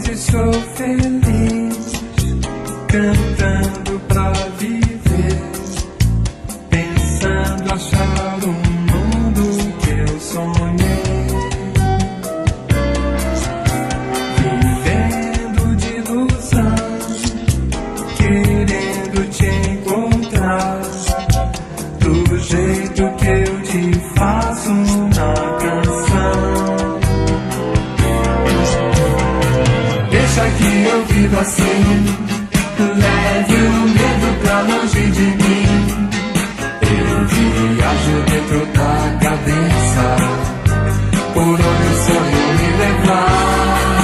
vezes sou feliz cantando pra viver, pensando achar um mundo que eu sonhei, vivendo de ilusão, querendo te encontrar do jeito que eu te faço viva assim. Leve o medo pra longe de mim. Eu viajo dentro da cabeça. Por onde o sonho me levar.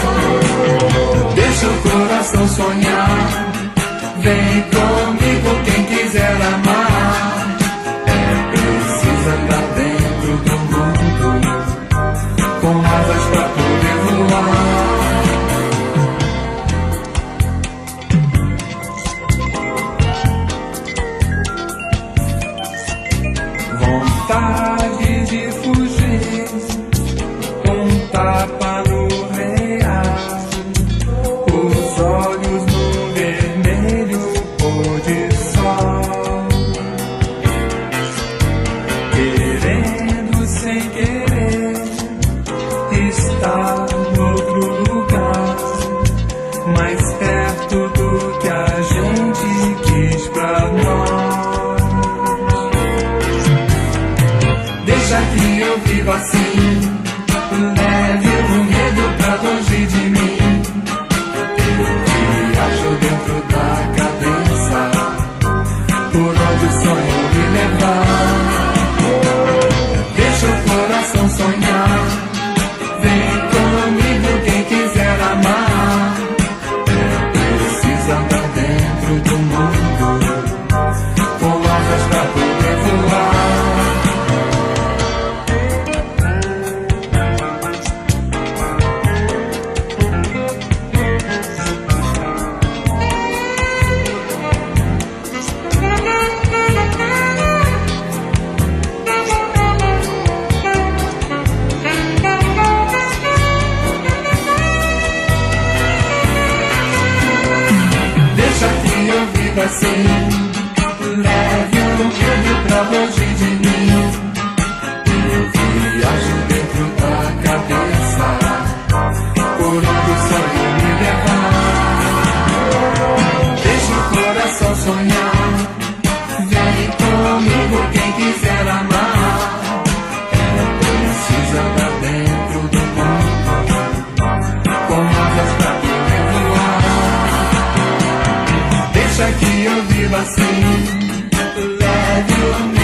Deixa o coração sonhar. Vem comigo tapa no real, os olhos no vermelho pôr de sol, querendo sem querer estar no outro lugar, mais perto do que a gente quis pra nós. Longe de mim. Eu viajo dentro da cabeça. Por onde assim. Leve o medo pra longe de deixa que eu viva assim. Love you.